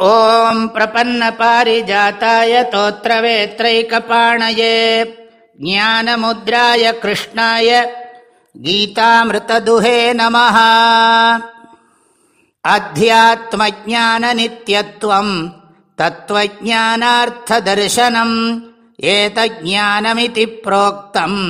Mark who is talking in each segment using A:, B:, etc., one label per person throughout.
A: ॐ प्रपन्नपारिजाताय तोत्रवेत्रैकपाणये ज्ञानमुद्राय कृष्णाय गीतामृतदुहे नमः अध्यात्मज्ञाननित्यत्वम् तत्त्वज्ञानार्थदर्शनम् एतज्ज्ञानमिति प्रोक्तम्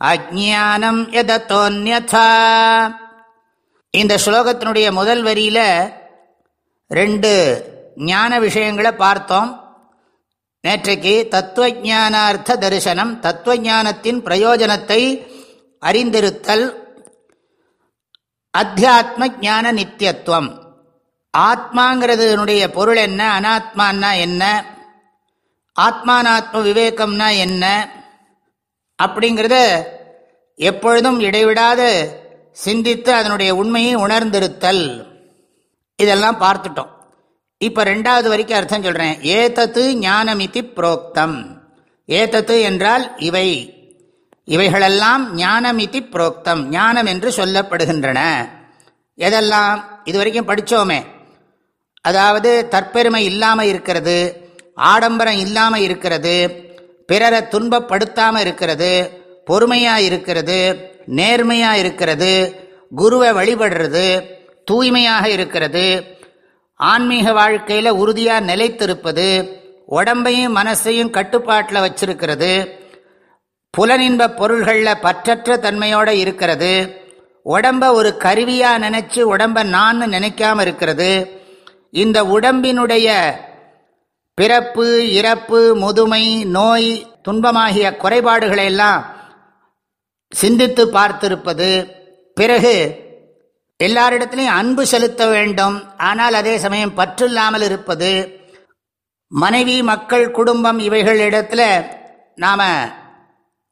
A: அஜானம் எதத்தோன்யதா இந்த ஸ்லோகத்தினுடைய முதல் வரியில ரெண்டு ஞான விஷயங்களை பார்த்தோம். நேற்றைக்கு தத்துவ ஜானார்த்த தரிசனம் தத்துவஞானத்தின் பிரயோஜனத்தை அறிந்திருத்தல் அத்தியாத்ம ஞான நித்தியத்துவம். ஆத்மாங்கிறதுனுடைய பொருள் என்ன? அனாத்மான்னா என்ன? ஆத்மானாத்ம விவேகம்னா என்ன? அப்படிங்கிறத எப்பொழுதும் இடைவிடாது சிந்தித்து அதனுடைய உண்மையை உணர்ந்திருத்தல். இதெல்லாம் பார்த்துட்டோம். இப்போ ரெண்டாவது வரைக்கும் அர்த்தம் சொல்கிறேன் ஏதத்து ஞானமிதி புரோக்தம். ஏதத்து என்றால் இவை. இவைகளெல்லாம் ஞானமிதி புரோக்தம். ஞானம் என்று சொல்லப்படுகின்றன. எதெல்லாம்? இது வரைக்கும் படித்தோமே அதாவது தற்பெருமை இல்லாமல் இருக்கிறது ஆடம்பரம் இல்லாமல் இருக்கிறது பிறரை துன்பப்படுத்தாமல் இருக்கிறது பொறுமையாக இருக்கிறது நேர்மையாக இருக்கிறது குருவை வழிபடுறது தூய்மையாக இருக்கிறது ஆன்மீக வாழ்க்கையில் உறுதியாக நிலைத்திருப்பது உடம்பையும் மனசையும் கட்டுப்பாட்டில் வச்சிருக்கிறது புலனின்ப பொருள்களில் பற்றற்ற தன்மையோடு இருக்கிறது உடம்ப ஒரு கருவியாக நினச்சி உடம்பை நான் நினைக்காமல் இருக்கிறது இந்த உடம்பினுடைய பிறப்பு இறப்பு முதுமை நோய் துன்பமாகிய குறைபாடுகளை எல்லாம் சிந்தித்து பார்த்திருப்பது பிறகு எல்லாரிடத்திலையும் அன்பு செலுத்த வேண்டும். ஆனால் அதே சமயம் பற்று இல்லாமல் இருப்பது மனைவி மக்கள் குடும்பம் இவைகளிடத்தில் நாம்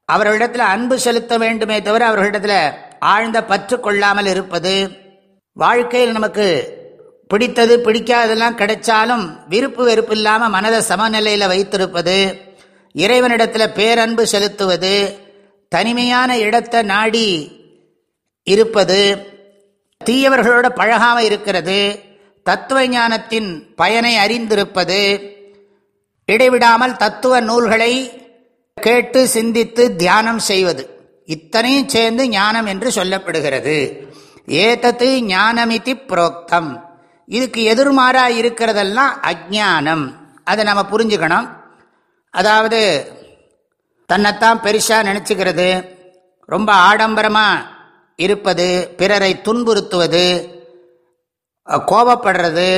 A: அவர்களிடத்தில் அன்பு செலுத்த வேண்டுமே தவிர அவர்களிடத்தில் ஆழ்ந்த பற்று கொள்ளாமல் இருப்பது வாழ்க்கையில் நமக்கு பிடித்தது பிடிக்காததெல்லாம் கிடைச்சாலும் விருப்பு வெறுப்பு இல்லாமல் மனதை சமநிலையில் வைத்திருப்பது இறைவனிடத்தில் பேரன்பு செலுத்துவது தனிமையான இடத்தை நாடி இருப்பது தீயவர்களோட பழகாமல் இருக்கிறது. தத்துவ ஞானத்தின் பயனை அறிந்திருப்பது. இடைவிடாமல் தத்துவ நூல்களை கேட்டு சிந்தித்து தியானம் செய்வது. இத்தனையும் சேர்ந்து ஞானம் என்று சொல்லப்படுகிறது. ஏதத்து ஞானமிதி புரோக்தம். இதுக்கு எதிர்மாறாக இருக்கிறதெல்லாம் அஜானம் அதை நம்ம புரிஞ்சுக்கணும். அதாவது தன்னைத்தான் பெருசாக நினச்சிக்கிறது. ரொம்ப ஆடம்பரமாக இருப்பது பிறரை துன்புறுத்துவது கோபப்படுறது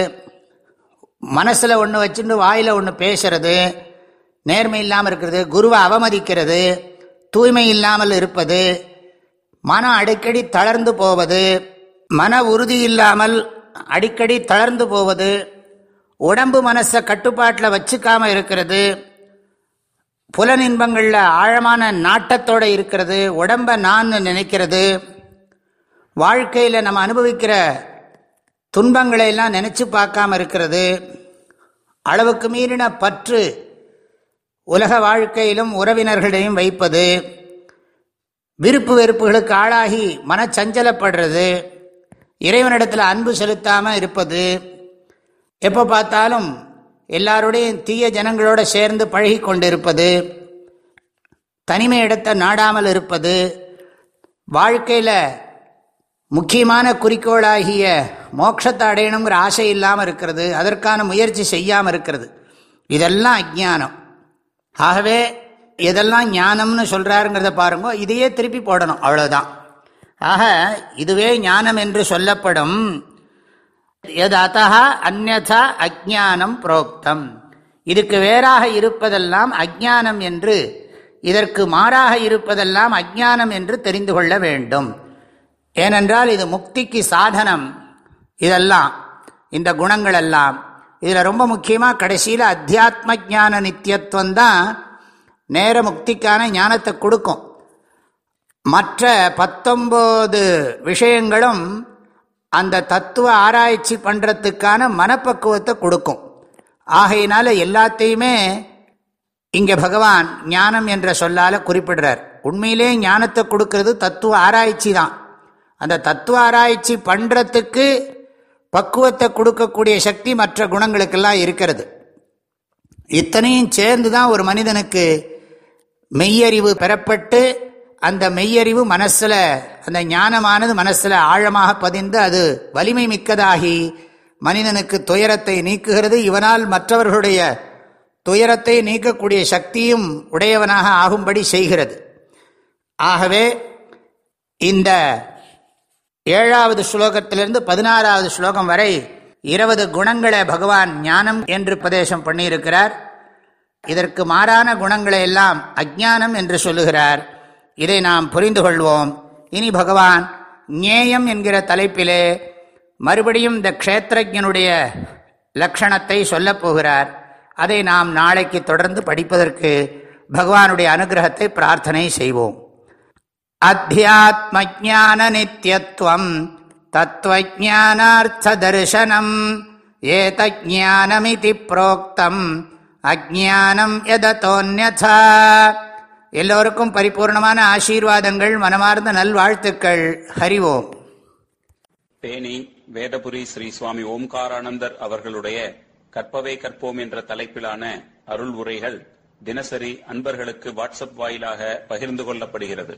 A: மனசில் ஒன்று வச்சுட்டு வாயில் ஒன்று பேசுறது நேர்மை இல்லாமல் இருக்கிறது குருவை அவமதிக்கிறது தூய்மை இல்லாமல் இருப்பது மனம் அடிக்கடி தளர்ந்து போவது மன உறுதி இல்லாமல் அடிக்கடி தளர்ந்து போவது உடம்பு மனசை கட்டுப்பாட்டில் வச்சுக்காம இருக்கிறது புலனின்பங்களில் ஆழமான நாட்டத்தோடு இருக்கிறது உடம்பை நான் நினைக்கிறது வாழ்க்கையில் நம்ம அனுபவிக்கிற துன்பங்களை எல்லாம் நினச்சி பார்க்காம இருக்கிறது அளவுக்கு மீறின பற்று உலக வாழ்க்கையிலும் உறவினர்களையும் வைப்பது விருப்பு வெறுப்புகளுக்கு ஆளாகி மனச்சஞ்சலப்படுறது இறைவனிடத்தில் அன்பு செலுத்தாமல் இருப்பது எப்போ பார்த்தாலும் எல்லாருடையும் தீய ஜனங்களோட சேர்ந்து பழகி கொண்டிருப்பது தனிமை இடத்தை நாடாமல் இருப்பது வாழ்க்கையில் முக்கியமான குறிக்கோளாகிய மோட்சத்தை அடையணுங்கிற ஆசை இல்லாமல் இருக்கிறது அதற்கான முயற்சி செய்யாமல் இருக்கிறது. இதெல்லாம் அஜானம் ஆகவே எதெல்லாம் ஞானம்னு சொல்கிறாருங்கிறத பாருங்க இதையே திருப்பி போடணும் அவ்வளோதான் ஆக இதுவே ஞானம் என்று சொல்லப்படும். எது அத்தா அந்நதா அஜானம் புரோக்தம். இதுக்கு வேறாக இருப்பதெல்லாம் அஜானம் என்று இதற்கு மாறாக இருப்பதெல்லாம் அஜானம் என்று தெரிந்து கொள்ள வேண்டும். ஏனென்றால் இது முக்திக்கு சாதனம். இதெல்லாம் இந்த குணங்கள் எல்லாம் இதில் ரொம்ப முக்கியமாக கடைசியில் அத்தியாத்ம ஜான நித்தியத்துவம் தான் நேர முக்திக்கான ஞானத்தை கொடுக்கும். மற்ற பத்தொம்போது விஷயங்களும் அந்த தத்துவ ஆராய்ச்சி பண்ணுறதுக்கான மனப்பக்குவத்தை கொடுக்கும். ஆகையினால எல்லாத்தையுமே இங்கே பகவான் ஞானம் என்ற சொல்லால் குறிப்பிடுறார். உண்மையிலே ஞானத்தை கொடுக்கறது தத்துவ ஆராய்ச்சி தான். அந்த தத்துவ ஆராய்ச்சி பண்ணுறதுக்கு பக்குவத்தை கொடுக்கக்கூடிய சக்தி மற்ற குணங்களுக்கெல்லாம் இருக்கிறது. இத்தனையும் சேர்ந்து தான் ஒரு மனிதனுக்கு மெய்யறிவு பெறப்பட்டு அந்த மெய்யறிவு மனசில் அந்த ஞானமானது மனசில் ஆழமாக பதிந்து அது வலிமை மிக்கதாகி மனிதனுக்கு துயரத்தை நீக்குகிறது. இவனால் மற்றவர்களுடைய துயரத்தை நீக்கக்கூடிய சக்தியும் உடையவனாக ஆகும்படி செய்கிறது. ஆகவே இந்த ஏழாவது ஸ்லோகத்திலிருந்து பதினாறாவது ஸ்லோகம் வரை இருபது குணங்களை பகவான் ஞானம் என்று பிரதேசம் பண்ணியிருக்கிறார். இதற்கு மாறான குணங்களை எல்லாம் அஜானம் என்று சொல்லுகிறார். இதை நாம் புரிந்து கொள்வோம். இனி பகவான் ஞேயம் என்கிற தலைப்பிலே மறுபடியும் இந்த க்ஷேத்திரஜனுடைய லக்ஷணத்தை சொல்லப் போகிறார். அதை நாம் நாளைக்கு தொடர்ந்து படிப்பதற்கு பகவானுடைய அனுகிரகத்தை பிரார்த்தனை செய்வோம். அத்தியாத்ம ஜான நித்தியத்துவம் தத்துவஜானார்த்த புரோக்தம் அஜானம் எதத்தோன்யதா எல்லோருக்கும் பரிபூர்ணமான ஆசீர்வாதங்கள் மனமார்ந்த நல்வாழ்த்துக்கள். ஹரிவோம்
B: தேனி வேதபுரி ஸ்ரீ சுவாமி ஓம்காரானந்தர் அவர்களுடைய கற்பவை கற்போம் என்ற தலைப்பிலான அருள் உரைகள் தினசரி அன்பர்களுக்கு வாட்ஸ்அப் வாயிலாக பகிர்ந்து கொள்ளப்படுகிறது.